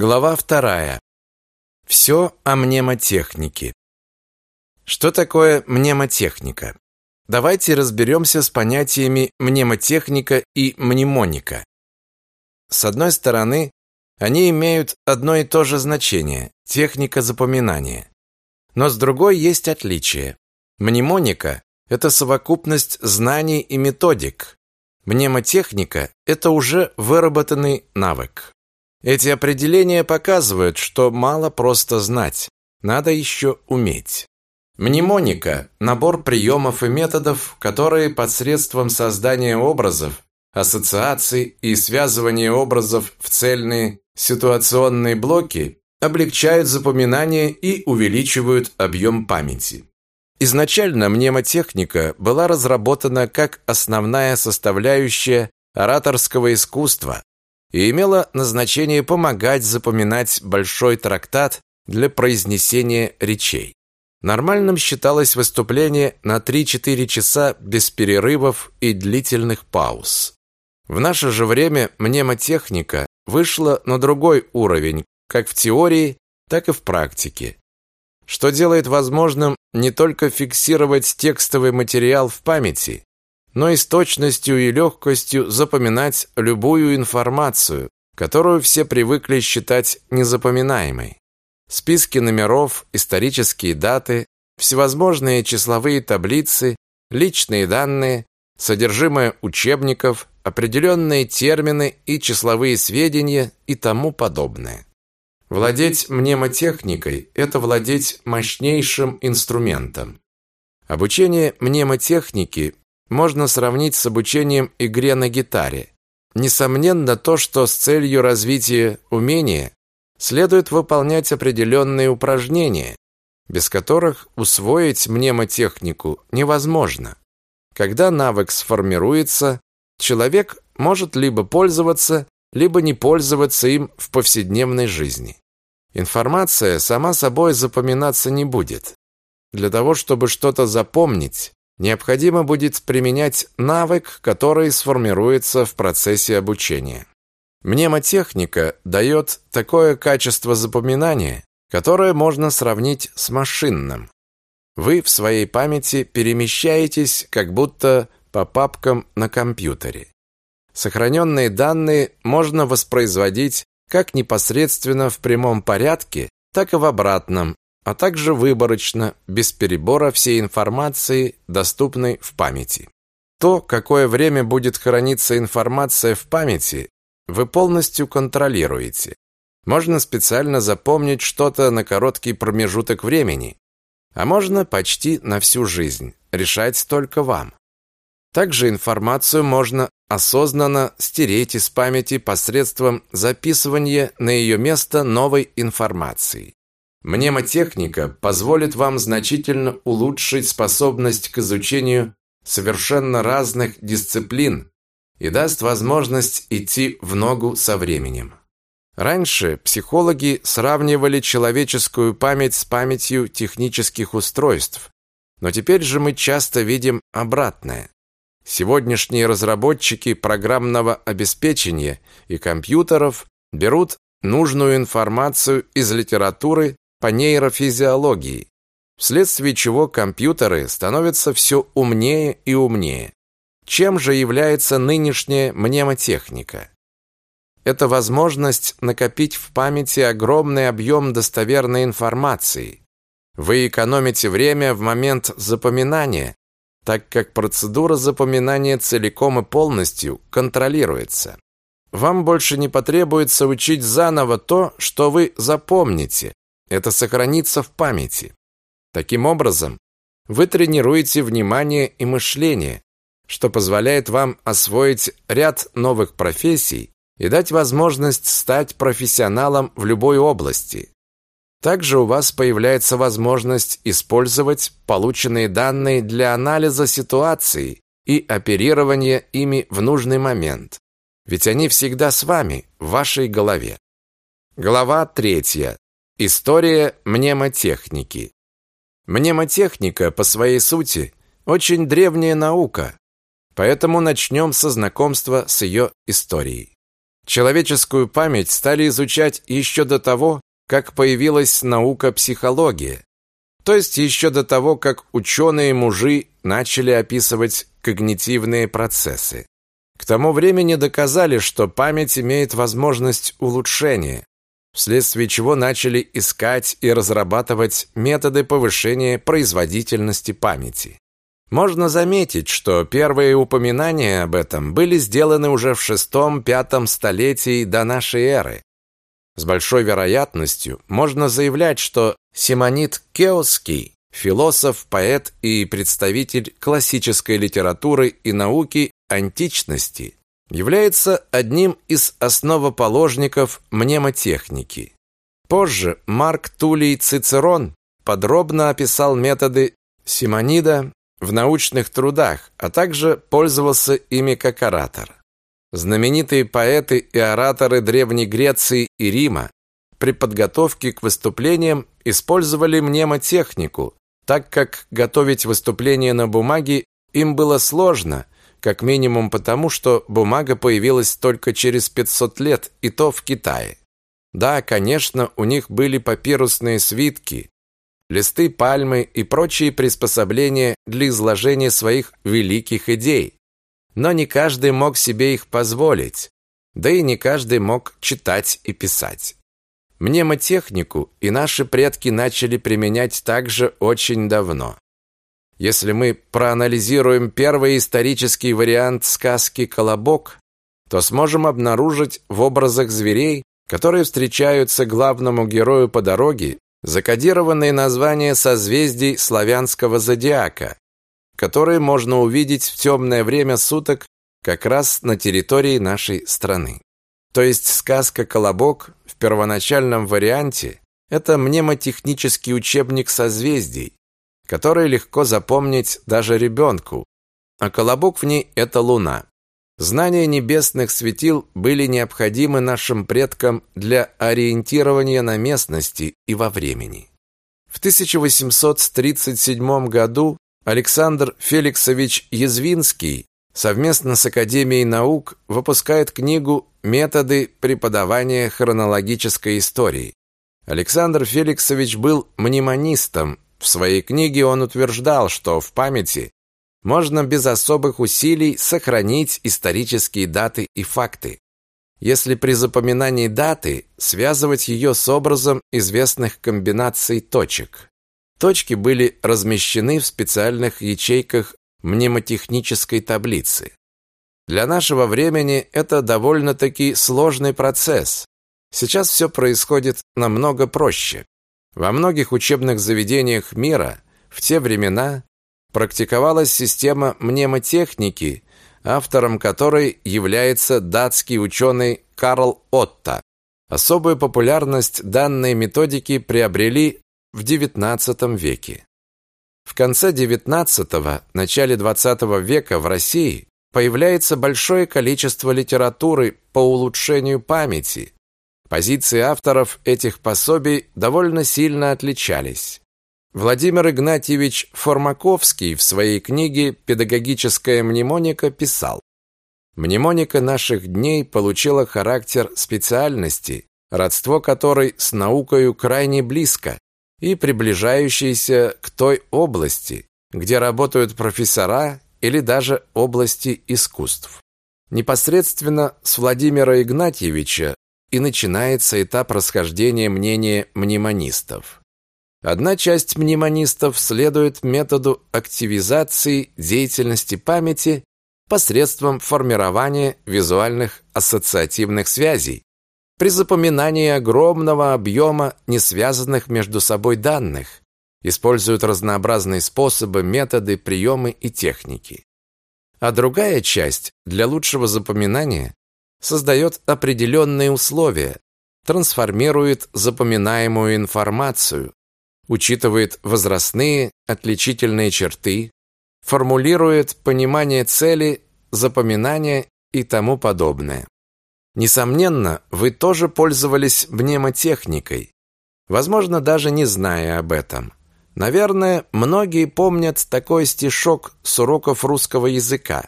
Глава вторая. Все о мнемотехнике. Что такое мнемотехника? Давайте разберемся с понятиями мнемотехника и мнемоника. С одной стороны, они имеют одно и то же значение – техника запоминания. Но с другой есть отличие. Мнемоника – это совокупность знаний и методик. Мнемотехника – это уже выработанный навык. Эти определения показывают, что мало просто знать, надо еще уметь. Мнемоника – набор приемов и методов, которые посредством создания образов, ассоциаций и связывания образов в цельные ситуационные блоки облегчают запоминание и увеличивают объем памяти. Изначально мнемотехника была разработана как основная составляющая ораторского искусства, и имела назначение помогать запоминать большой трактат для произнесения речей. Нормальным считалось выступление на 3-4 часа без перерывов и длительных пауз. В наше же время мнемотехника вышла на другой уровень, как в теории, так и в практике, что делает возможным не только фиксировать текстовый материал в памяти, но и с точностью и легкостью запоминать любую информацию, которую все привыкли считать незапоминаемой. Списки номеров, исторические даты, всевозможные числовые таблицы, личные данные, содержимое учебников, определенные термины и числовые сведения и тому подобное. Владеть мнемотехникой – это владеть мощнейшим инструментом. Обучение мнемотехнике можно сравнить с обучением игре на гитаре. Несомненно то, что с целью развития умения следует выполнять определенные упражнения, без которых усвоить мнемотехнику невозможно. Когда навык сформируется, человек может либо пользоваться, либо не пользоваться им в повседневной жизни. Информация сама собой запоминаться не будет. Для того, чтобы что-то запомнить, необходимо будет применять навык, который сформируется в процессе обучения. Мнемотехника дает такое качество запоминания, которое можно сравнить с машинным. Вы в своей памяти перемещаетесь как будто по папкам на компьютере. Сохраненные данные можно воспроизводить как непосредственно в прямом порядке, так и в обратном, а также выборочно, без перебора всей информации, доступной в памяти. То, какое время будет храниться информация в памяти, вы полностью контролируете. Можно специально запомнить что-то на короткий промежуток времени, а можно почти на всю жизнь. Решать только вам. Также информацию можно осознанно стереть из памяти посредством записывания на ее место новой информации. Мнемотехника позволит вам значительно улучшить способность к изучению совершенно разных дисциплин и даст возможность идти в ногу со временем. Раньше психологи сравнивали человеческую память с памятью технических устройств, но теперь же мы часто видим обратное. Сегодняшние разработчики программного обеспечения и компьютеров берут нужную информацию из литературы по нейрофизиологии, вследствие чего компьютеры становятся все умнее и умнее. Чем же является нынешняя мнемотехника? Это возможность накопить в памяти огромный объем достоверной информации. Вы экономите время в момент запоминания, так как процедура запоминания целиком и полностью контролируется. Вам больше не потребуется учить заново то, что вы запомните, это сохранится в памяти. Таким образом, вы тренируете внимание и мышление, что позволяет вам освоить ряд новых профессий и дать возможность стать профессионалом в любой области. Также у вас появляется возможность использовать полученные данные для анализа ситуации и оперирования ими в нужный момент. Ведь они всегда с вами, в вашей голове. Глава третья. История мнемотехники. Мнемотехника по своей сути очень древняя наука, поэтому начнем со знакомства с ее историей. Человеческую память стали изучать еще до того, как появилась наука психология, то есть еще до того, как ученые-мужи начали описывать когнитивные процессы. К тому времени доказали, что память имеет возможность улучшения, вследствие чего начали искать и разрабатывать методы повышения производительности памяти. Можно заметить, что первые упоминания об этом были сделаны уже в шестом-пятом столетии до нашей эры. С большой вероятностью можно заявлять, что Симонид Кеоский, философ, поэт и представитель классической литературы и науки античности, является одним из основоположников мнемотехники. Позже Марк Тулей Цицерон подробно описал методы Симонида в научных трудах, а также пользовался ими как оратор. Знаменитые поэты и ораторы Древней Греции и Рима при подготовке к выступлениям использовали мнемотехнику, так как готовить выступление на бумаге им было сложно, как минимум потому, что бумага появилась только через 500 лет, и то в Китае. Да, конечно, у них были папирусные свитки, листы пальмы и прочие приспособления для изложения своих великих идей. Но не каждый мог себе их позволить, да и не каждый мог читать и писать. Мнемотехнику и наши предки начали применять также очень давно. Если мы проанализируем первый исторический вариант сказки «Колобок», то сможем обнаружить в образах зверей, которые встречаются главному герою по дороге, закодированные названия созвездий славянского зодиака, которые можно увидеть в темное время суток как раз на территории нашей страны. То есть сказка «Колобок» в первоначальном варианте – это мнемотехнический учебник созвездий, который легко запомнить даже ребенку, а колобок в ней – это луна. Знания небесных светил были необходимы нашим предкам для ориентирования на местности и во времени. В 1837 году Александр Феликсович Язвинский совместно с Академией наук выпускает книгу «Методы преподавания хронологической истории». Александр Феликсович был мнемонистом. В своей книге он утверждал, что в памяти можно без особых усилий сохранить исторические даты и факты, если при запоминании даты связывать ее с образом известных комбинаций точек. Точки были размещены в специальных ячейках мнемотехнической таблицы. Для нашего времени это довольно-таки сложный процесс. Сейчас все происходит намного проще. Во многих учебных заведениях мира в те времена практиковалась система мнемотехники, автором которой является датский ученый Карл Отто. Особую популярность данные методики приобрели в XIX веке. В конце XIX – начале XX века в России появляется большое количество литературы по улучшению памяти. Позиции авторов этих пособий довольно сильно отличались. Владимир Игнатьевич Формаковский в своей книге «Педагогическая мнемоника» писал «Мнемоника наших дней получила характер специальности, родство которой с наукою крайне близко и приближающейся к той области, где работают профессора или даже области искусств». Непосредственно с Владимира Игнатьевича и начинается этап расхождения мнения мнемонистов. Одна часть мнемонистов следует методу активизации деятельности памяти посредством формирования визуальных ассоциативных связей при запоминании огромного объема несвязанных между собой данных, используют разнообразные способы, методы, приемы и техники. А другая часть для лучшего запоминания создает определенные условия, трансформирует запоминаемую информацию, учитывает возрастные отличительные черты, формулирует понимание цели, запоминание и тому подобное. Несомненно, вы тоже пользовались мнемотехникой, возможно, даже не зная об этом. Наверное, многие помнят такой стишок с уроков русского языка.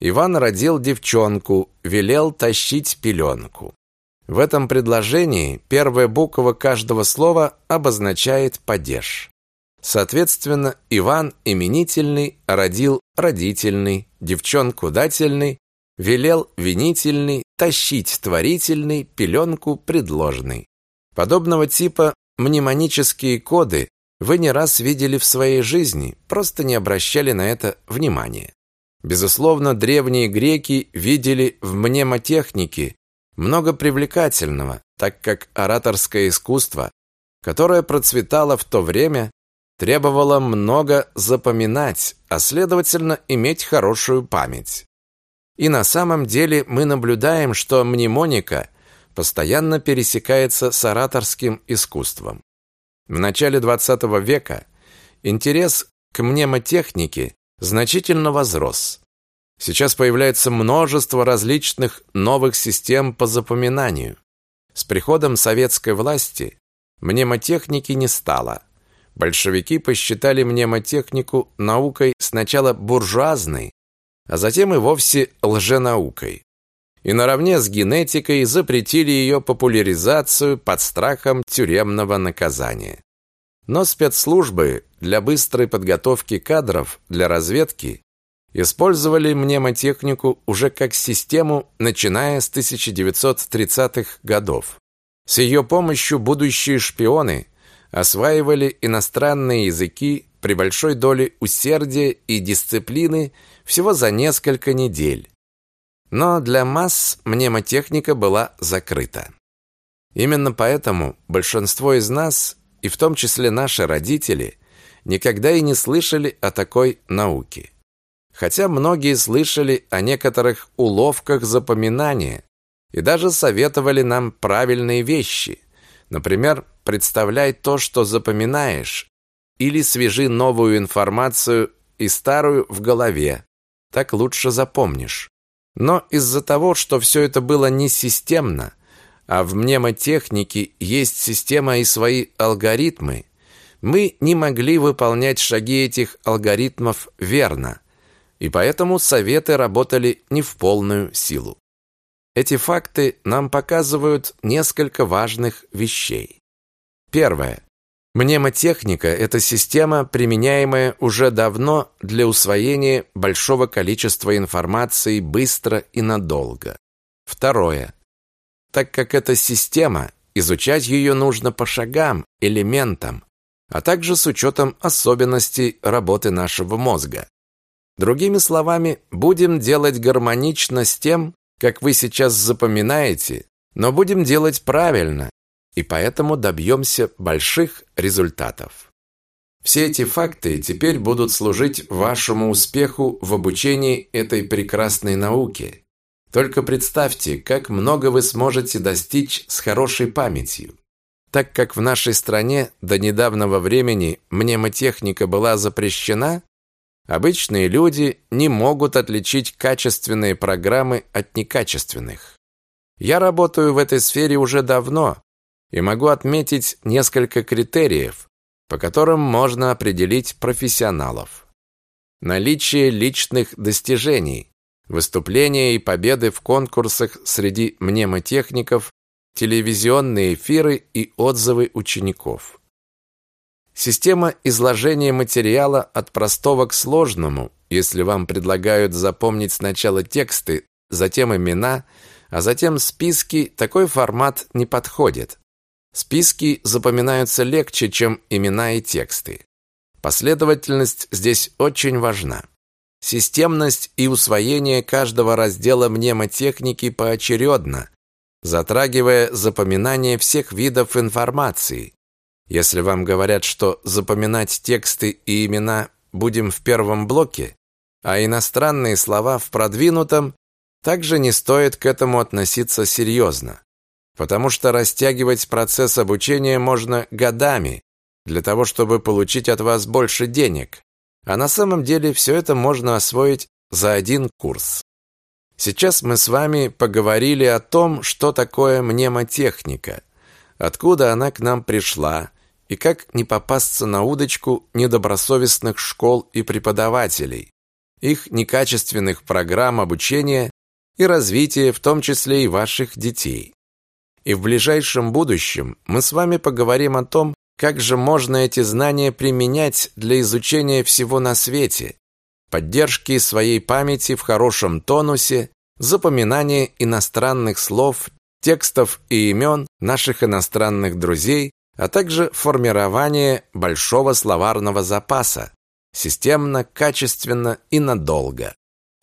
Иван родил девчонку, велел тащить пеленку. В этом предложении первая буква каждого слова обозначает падеж. Соответственно, Иван именительный родил родительный, девчонку дательный, велел винительный, тащить творительный, пеленку предложный. Подобного типа мнемонические коды вы не раз видели в своей жизни, просто не обращали на это внимания. Безусловно, древние греки видели в мнемотехнике много привлекательного, так как ораторское искусство, которое процветало в то время, требовало много запоминать, а следовательно иметь хорошую память. И на самом деле мы наблюдаем, что мнемоника постоянно пересекается с ораторским искусством. В начале XX века интерес к мнемотехнике значительно возрос. Сейчас появляется множество различных новых систем по запоминанию. С приходом советской власти мнемотехники не стало. Большевики посчитали мнемотехнику наукой сначала буржуазной, а затем и вовсе лженаукой. И наравне с генетикой запретили ее популяризацию под страхом тюремного наказания. Но спецслужбы для быстрой подготовки кадров для разведки использовали мнемотехнику уже как систему, начиная с 1930-х годов. С ее помощью будущие шпионы осваивали иностранные языки при большой доле усердия и дисциплины всего за несколько недель. Но для масс мнемотехника была закрыта. Именно поэтому большинство из нас, и в том числе наши родители, никогда и не слышали о такой науке. Хотя многие слышали о некоторых уловках запоминания и даже советовали нам правильные вещи. Например, представляй то, что запоминаешь, или свяжи новую информацию и старую в голове. Так лучше запомнишь. Но из-за того, что все это было не системно, а в мнемотехнике есть система и свои алгоритмы, мы не могли выполнять шаги этих алгоритмов верно, и поэтому советы работали не в полную силу. Эти факты нам показывают несколько важных вещей. Первое. Мнемотехника – это система, применяемая уже давно для усвоения большого количества информации быстро и надолго. Второе. Так как это система, изучать ее нужно по шагам, элементам, а также с учетом особенностей работы нашего мозга. Другими словами, будем делать гармонично с тем, как вы сейчас запоминаете, но будем делать правильно, и поэтому добьемся больших результатов. Все эти факты теперь будут служить вашему успеху в обучении этой прекрасной науке. Только представьте, как много вы сможете достичь с хорошей памятью. Так как в нашей стране до недавнего времени мнемотехника была запрещена, обычные люди не могут отличить качественные программы от некачественных. Я работаю в этой сфере уже давно и могу отметить несколько критериев, по которым можно определить профессионалов. Наличие личных достижений, выступления и победы в конкурсах среди мнемотехников телевизионные эфиры и отзывы учеников. Система изложения материала от простого к сложному, если вам предлагают запомнить сначала тексты, затем имена, а затем списки, такой формат не подходит. Списки запоминаются легче, чем имена и тексты. Последовательность здесь очень важна. Системность и усвоение каждого раздела мнемотехники поочередно, затрагивая запоминание всех видов информации. Если вам говорят, что запоминать тексты и имена будем в первом блоке, а иностранные слова в продвинутом, также не стоит к этому относиться серьезно, потому что растягивать процесс обучения можно годами для того, чтобы получить от вас больше денег, а на самом деле все это можно освоить за один курс. Сейчас мы с вами поговорили о том, что такое мнемотехника, откуда она к нам пришла и как не попасться на удочку недобросовестных школ и преподавателей. их некачественных программ обучения и развития, в том числе и ваших детей. И в ближайшем будущем мы с вами поговорим о том, как же можно эти знания применять для изучения всего на свете, поддержки своей памяти в хорошем тонусе, запоминания иностранных слов, текстов и имен наших иностранных друзей, а также формирование большого словарного запаса, системно, качественно и надолго.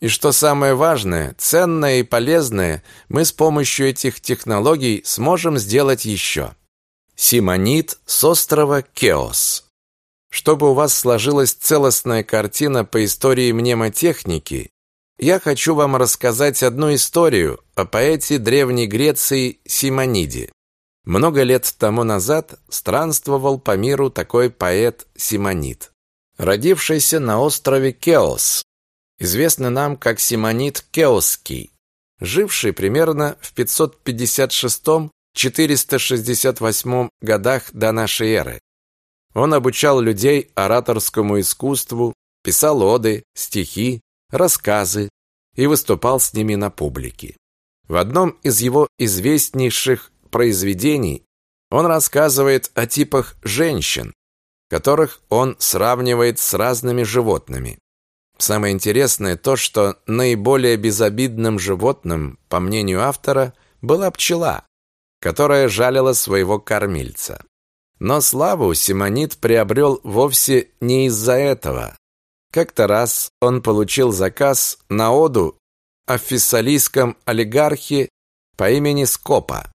И что самое важное, ценное и полезное, мы с помощью этих технологий сможем сделать еще. Симонит с острова Кеос. Чтобы у вас сложилась целостная картина по истории мнемотехники, я хочу вам рассказать одну историю о поэте Древней Греции Симониде. Много лет тому назад странствовал по миру такой поэт Симонид, родившийся на острове Кеос, известный нам как Симонид Кеосский, живший примерно в 556-468 годах до нашей эры. Он обучал людей ораторскому искусству, писал оды, стихи, рассказы и выступал с ними на публике. В одном из его известнейших произведений он рассказывает о типах женщин, которых он сравнивает с разными животными. Самое интересное то, что наиболее безобидным животным, по мнению автора, была пчела, которая жалила своего кормильца. Но славу Симонид приобрел вовсе не из-за этого. Как-то раз он получил заказ на оду о фессалийском олигархе по имени Скопа.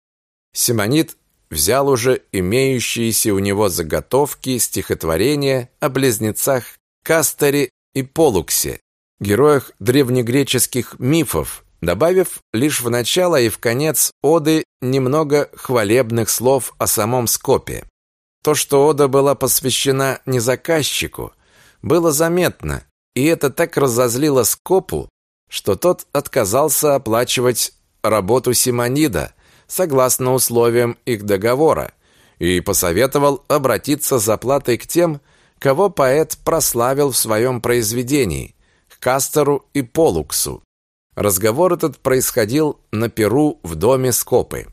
Симонид взял уже имеющиеся у него заготовки стихотворения о близнецах Кастере и Полуксе, героях древнегреческих мифов, добавив лишь в начало и в конец оды немного хвалебных слов о самом Скопе. То, что ода была посвящена не заказчику, было заметно, и это так разозлило Скопу, что тот отказался оплачивать работу Симонида согласно условиям их договора и посоветовал обратиться за платой к тем, кого поэт прославил в своем произведении, к Кастеру и Полуксу. Разговор этот происходил на Перу в доме Скопы.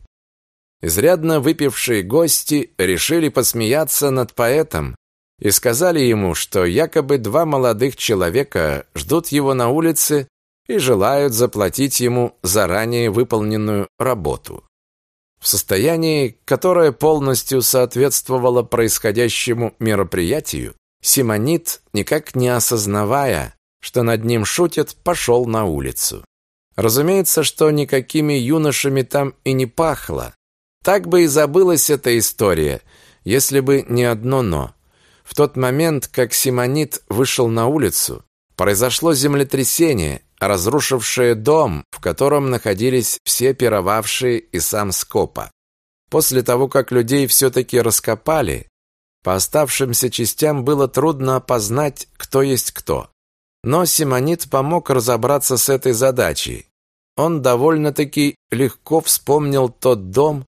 Изрядно выпившие гости решили посмеяться над поэтом и сказали ему, что якобы два молодых человека ждут его на улице и желают заплатить ему заранее выполненную работу. В состоянии, которое полностью соответствовало происходящему мероприятию, Симонит, никак не осознавая, что над ним шутят, пошел на улицу. Разумеется, что никакими юношами там и не пахло. Так бы и забылась эта история, если бы не одно «но». В тот момент, как Симонит вышел на улицу, произошло землетрясение, разрушившее дом, в котором находились все пировавшие и сам Скопа. После того, как людей все-таки раскопали, по оставшимся частям было трудно опознать, кто есть кто. Но Симонит помог разобраться с этой задачей. Он довольно-таки легко вспомнил тот дом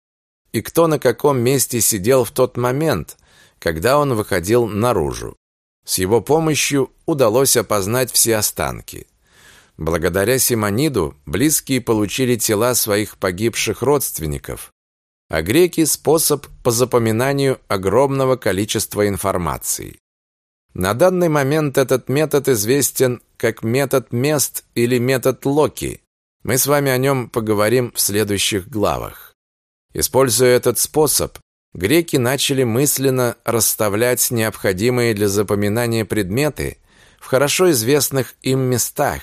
и кто на каком месте сидел в тот момент, когда он выходил наружу. С его помощью удалось опознать все останки. Благодаря Симониду близкие получили тела своих погибших родственников, а греки – способ по запоминанию огромного количества информации. На данный момент этот метод известен как метод мест или метод Локи. Мы с вами о нем поговорим в следующих главах. Используя этот способ, греки начали мысленно расставлять необходимые для запоминания предметы в хорошо известных им местах,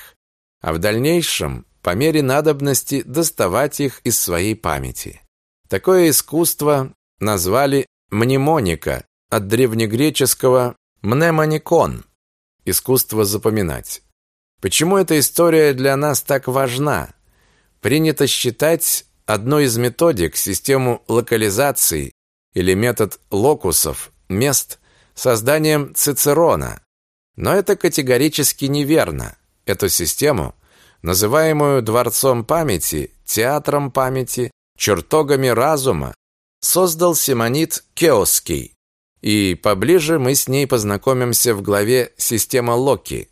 а в дальнейшем, по мере надобности, доставать их из своей памяти. Такое искусство назвали мнемоника, от древнегреческого мнемоникон – искусство запоминать. Почему эта история для нас так важна? Принято считать одной из методик систему локализации или метод локусов, мест, созданием Цицерона. Но это категорически неверно. Эту систему, называемую дворцом памяти, театром памяти, чертогами разума, создал Симонит Кеоский. И поближе мы с ней познакомимся в главе «Система Локи».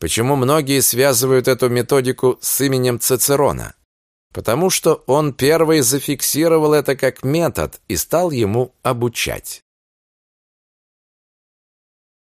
Почему многие связывают эту методику с именем Цицерона? Потому что он первый зафиксировал это как метод и стал ему обучать.